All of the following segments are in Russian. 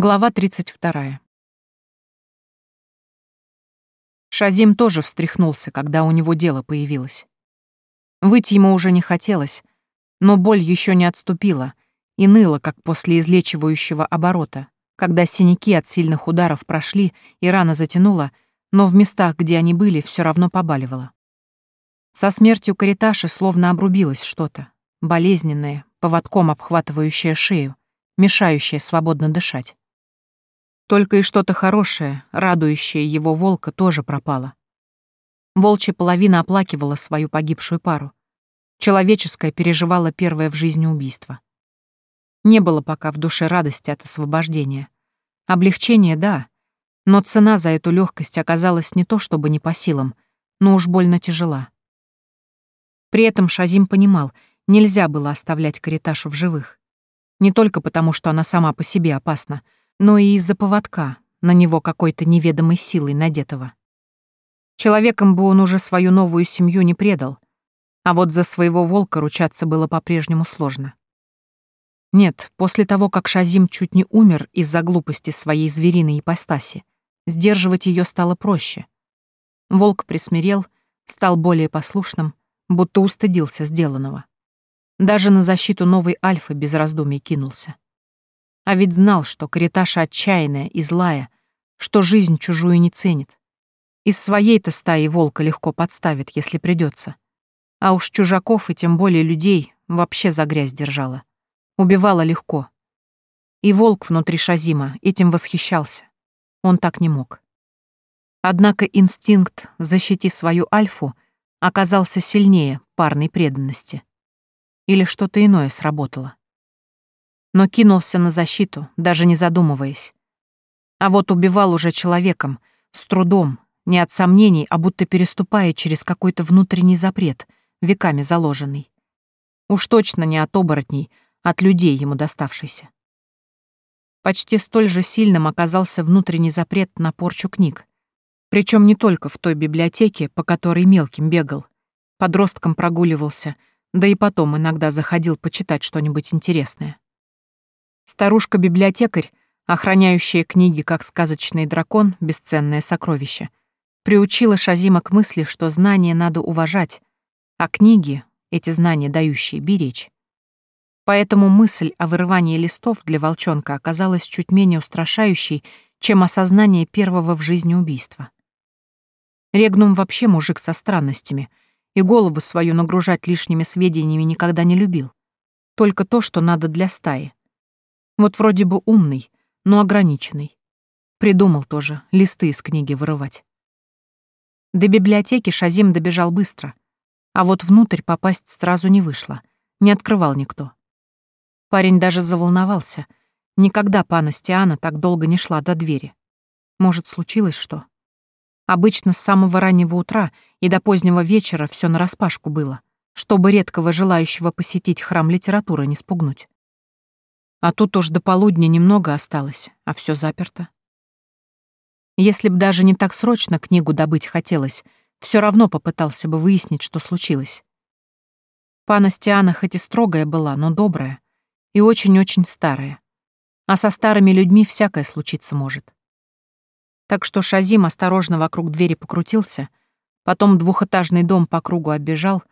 Глава 32. Шазим тоже встряхнулся, когда у него дело появилось. Выйти ему уже не хотелось, но боль еще не отступила и ныла, как после излечивающего оборота, когда синяки от сильных ударов прошли и рана затянула, но в местах, где они были, все равно побаливало. Со смертью Кариташи словно обрубилось что-то, болезненное, поводком обхватывающее шею, мешающее свободно дышать. Только и что-то хорошее, радующее его волка, тоже пропало. Волчья половина оплакивала свою погибшую пару. Человеческая переживала первое в жизни убийство. Не было пока в душе радости от освобождения. Облегчение — да, но цена за эту легкость оказалась не то чтобы не по силам, но уж больно тяжела. При этом Шазим понимал, нельзя было оставлять Кариташу в живых. Не только потому, что она сама по себе опасна — но и из-за поводка, на него какой-то неведомой силой надетого. Человеком бы он уже свою новую семью не предал, а вот за своего волка ручаться было по-прежнему сложно. Нет, после того, как Шазим чуть не умер из-за глупости своей звериной ипостаси, сдерживать ее стало проще. Волк присмирел, стал более послушным, будто устыдился сделанного. Даже на защиту новой Альфы без раздумий кинулся. А ведь знал, что Кариташа отчаянная и злая, что жизнь чужую не ценит. Из своей-то стаи волка легко подставит, если придется. А уж чужаков и тем более людей вообще за грязь держала. Убивала легко. И волк внутри Шазима этим восхищался. Он так не мог. Однако инстинкт «защити свою альфу» оказался сильнее парной преданности. Или что-то иное сработало но кинулся на защиту, даже не задумываясь. А вот убивал уже человеком, с трудом, не от сомнений, а будто переступая через какой-то внутренний запрет, веками заложенный. Уж точно не от оборотней, от людей ему доставшийся. Почти столь же сильным оказался внутренний запрет на порчу книг. Причем не только в той библиотеке, по которой мелким бегал. Подростком прогуливался, да и потом иногда заходил почитать что-нибудь интересное. Старушка-библиотекарь, охраняющая книги как сказочный дракон, бесценное сокровище, приучила Шазима к мысли, что знания надо уважать, а книги, эти знания дающие, беречь. Поэтому мысль о вырывании листов для волчонка оказалась чуть менее устрашающей, чем осознание первого в жизни убийства. Регнум вообще мужик со странностями, и голову свою нагружать лишними сведениями никогда не любил. Только то, что надо для стаи. Вот вроде бы умный, но ограниченный. Придумал тоже листы из книги вырывать. До библиотеки Шазим добежал быстро, а вот внутрь попасть сразу не вышло, не открывал никто. Парень даже заволновался. Никогда пана Стиана так долго не шла до двери. Может, случилось что? Обычно с самого раннего утра и до позднего вечера все нараспашку было, чтобы редкого желающего посетить храм литературы не спугнуть. А тут уж до полудня немного осталось, а все заперто. Если б даже не так срочно книгу добыть хотелось, все равно попытался бы выяснить, что случилось. Пана Стиана хоть и строгая была, но добрая и очень-очень старая. А со старыми людьми всякое случиться может. Так что Шазим осторожно вокруг двери покрутился, потом двухэтажный дом по кругу оббежал,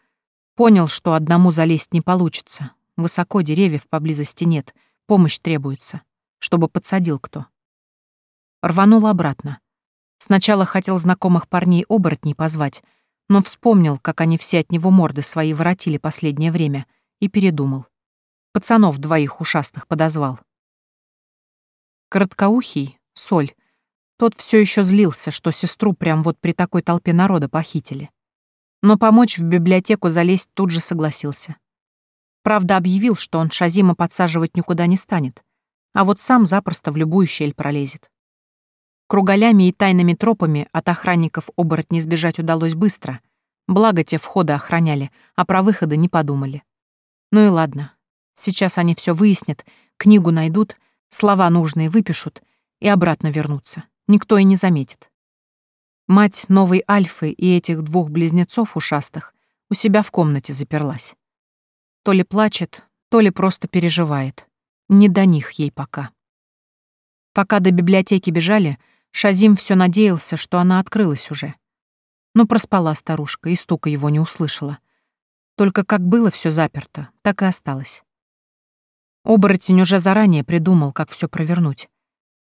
понял, что одному залезть не получится, высоко деревьев поблизости нет — Помощь требуется, чтобы подсадил кто. Рванул обратно. Сначала хотел знакомых парней-оборотней позвать, но вспомнил, как они все от него морды свои воротили последнее время, и передумал. Пацанов двоих ушастых подозвал. Короткоухий, Соль, тот все еще злился, что сестру прям вот при такой толпе народа похитили. Но помочь в библиотеку залезть тут же согласился. Правда, объявил, что он Шазима подсаживать никуда не станет, а вот сам запросто в любую щель пролезет. Кругалями и тайными тропами от охранников оборотней сбежать удалось быстро, благо те входы охраняли, а про выходы не подумали. Ну и ладно, сейчас они все выяснят, книгу найдут, слова нужные выпишут и обратно вернутся. Никто и не заметит. Мать новой Альфы и этих двух близнецов ушастых у себя в комнате заперлась. То ли плачет, то ли просто переживает. Не до них ей пока. Пока до библиотеки бежали, Шазим все надеялся, что она открылась уже. Но проспала старушка и стука его не услышала. Только как было все заперто, так и осталось. Оборотень уже заранее придумал, как все провернуть.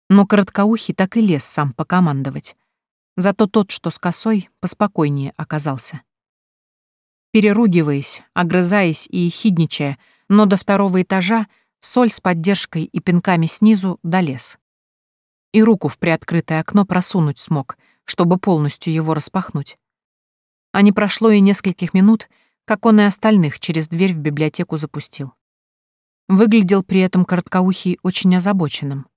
Но короткоухий так и лез сам покомандовать. Зато тот, что с косой, поспокойнее оказался. Переругиваясь, огрызаясь и хидничая, но до второго этажа соль с поддержкой и пинками снизу долез. И руку в приоткрытое окно просунуть смог, чтобы полностью его распахнуть. А не прошло и нескольких минут, как он и остальных через дверь в библиотеку запустил. Выглядел при этом короткоухий очень озабоченным.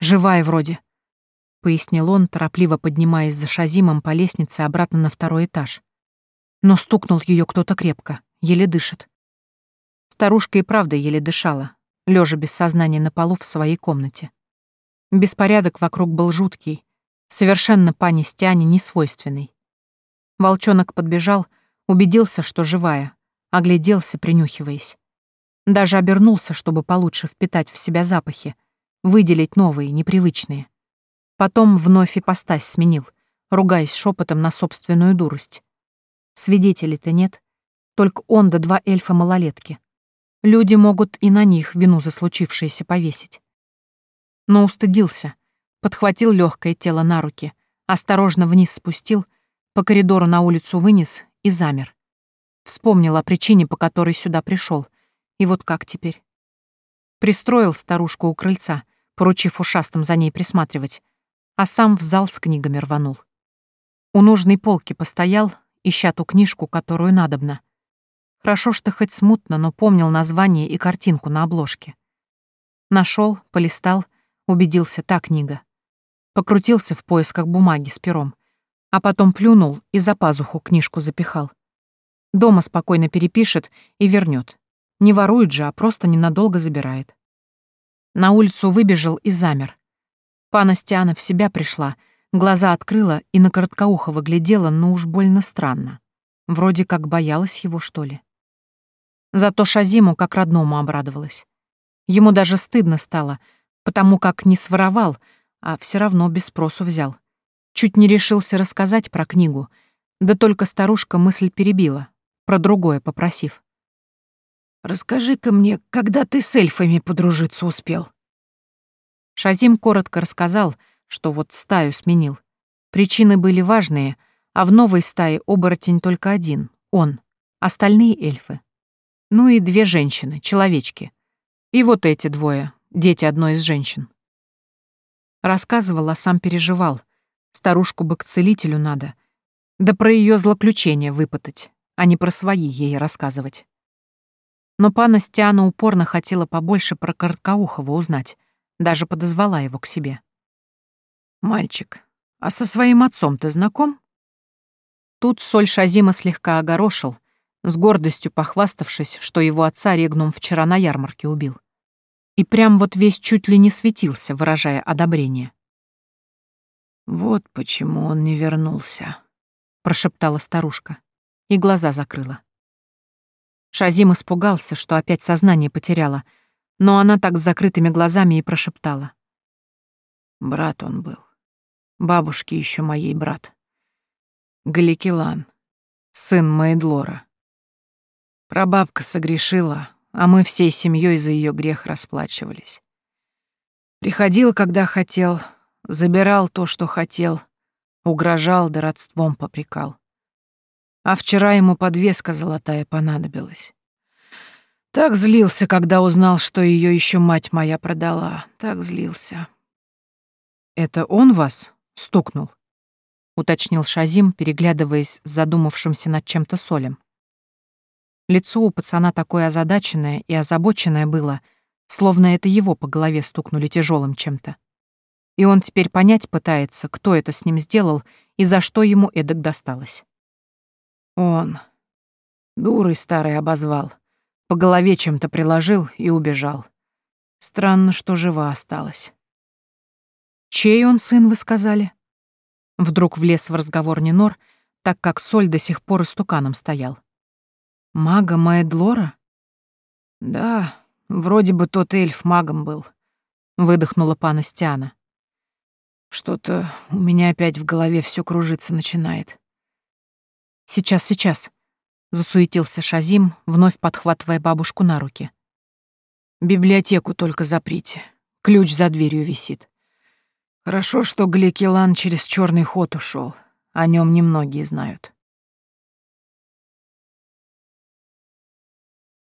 «Живая вроде», — пояснил он, торопливо поднимаясь за Шазимом по лестнице обратно на второй этаж. Но стукнул ее кто-то крепко, еле дышит. Старушка и правда еле дышала, лежа без сознания на полу в своей комнате. Беспорядок вокруг был жуткий, совершенно пани Стяне несвойственный. Волчонок подбежал, убедился, что живая, огляделся, принюхиваясь. Даже обернулся, чтобы получше впитать в себя запахи, выделить новые, непривычные. Потом вновь ипостась сменил, ругаясь шепотом на собственную дурость. Свидетелей-то нет, только он да два эльфа-малолетки. Люди могут и на них вину за случившееся повесить. Но устыдился, подхватил легкое тело на руки, осторожно вниз спустил, по коридору на улицу вынес и замер. Вспомнил о причине, по которой сюда пришел, и вот как теперь? Пристроил старушку у крыльца, поручив ушастым за ней присматривать, а сам в зал с книгами рванул. У нужной полки постоял, ища ту книжку, которую надобно. Хорошо, что хоть смутно, но помнил название и картинку на обложке. Нашел, полистал, убедился, та книга. Покрутился в поисках бумаги с пером, а потом плюнул и за пазуху книжку запихал. Дома спокойно перепишет и вернет. Не ворует же, а просто ненадолго забирает. На улицу выбежал и замер. Пана Стиана в себя пришла, глаза открыла и на Короткоухова глядела, но уж больно странно. Вроде как боялась его, что ли. Зато Шазиму как родному обрадовалась. Ему даже стыдно стало, потому как не своровал, а все равно без спросу взял. Чуть не решился рассказать про книгу, да только старушка мысль перебила, про другое попросив. Расскажи-ка мне, когда ты с эльфами подружиться успел?» Шазим коротко рассказал, что вот стаю сменил. Причины были важные, а в новой стае оборотень только один — он, остальные эльфы. Ну и две женщины, человечки. И вот эти двое, дети одной из женщин. Рассказывал, а сам переживал. Старушку бы к целителю надо. Да про ее злоключения выпытать, а не про свои ей рассказывать. Но пана Стиана упорно хотела побольше про Короткоухова узнать, даже подозвала его к себе. «Мальчик, а со своим отцом ты знаком?» Тут Соль Шазима слегка огорошил, с гордостью похваставшись, что его отца Регнум вчера на ярмарке убил. И прям вот весь чуть ли не светился, выражая одобрение. «Вот почему он не вернулся», — прошептала старушка и глаза закрыла. Шазим испугался, что опять сознание потеряла, но она так с закрытыми глазами и прошептала. Брат он был. Бабушки еще моей брат. Галикилан, сын Мейдлора. Прабабка согрешила, а мы всей семьей за ее грех расплачивались. Приходил, когда хотел, забирал то, что хотел, угрожал да родством попрекал. А вчера ему подвеска золотая понадобилась. Так злился, когда узнал, что ее еще мать моя продала. Так злился. «Это он вас стукнул?» — уточнил Шазим, переглядываясь с задумавшимся над чем-то солем. Лицо у пацана такое озадаченное и озабоченное было, словно это его по голове стукнули тяжелым чем-то. И он теперь понять пытается, кто это с ним сделал и за что ему эдак досталось. Он. Дурой старый обозвал. По голове чем-то приложил и убежал. Странно, что жива осталась. «Чей он сын, вы сказали?» Вдруг влез в разговор Нинор, так как Соль до сих пор истуканом стоял. «Мага Маэдлора?» «Да, вроде бы тот эльф магом был. — выдохнула пана Стиана. «Что-то у меня опять в голове все кружиться начинает». «Сейчас, сейчас», — засуетился Шазим, вновь подхватывая бабушку на руки. «Библиотеку только заприте. Ключ за дверью висит. Хорошо, что Глекилан через черный ход ушел. О нем немногие знают.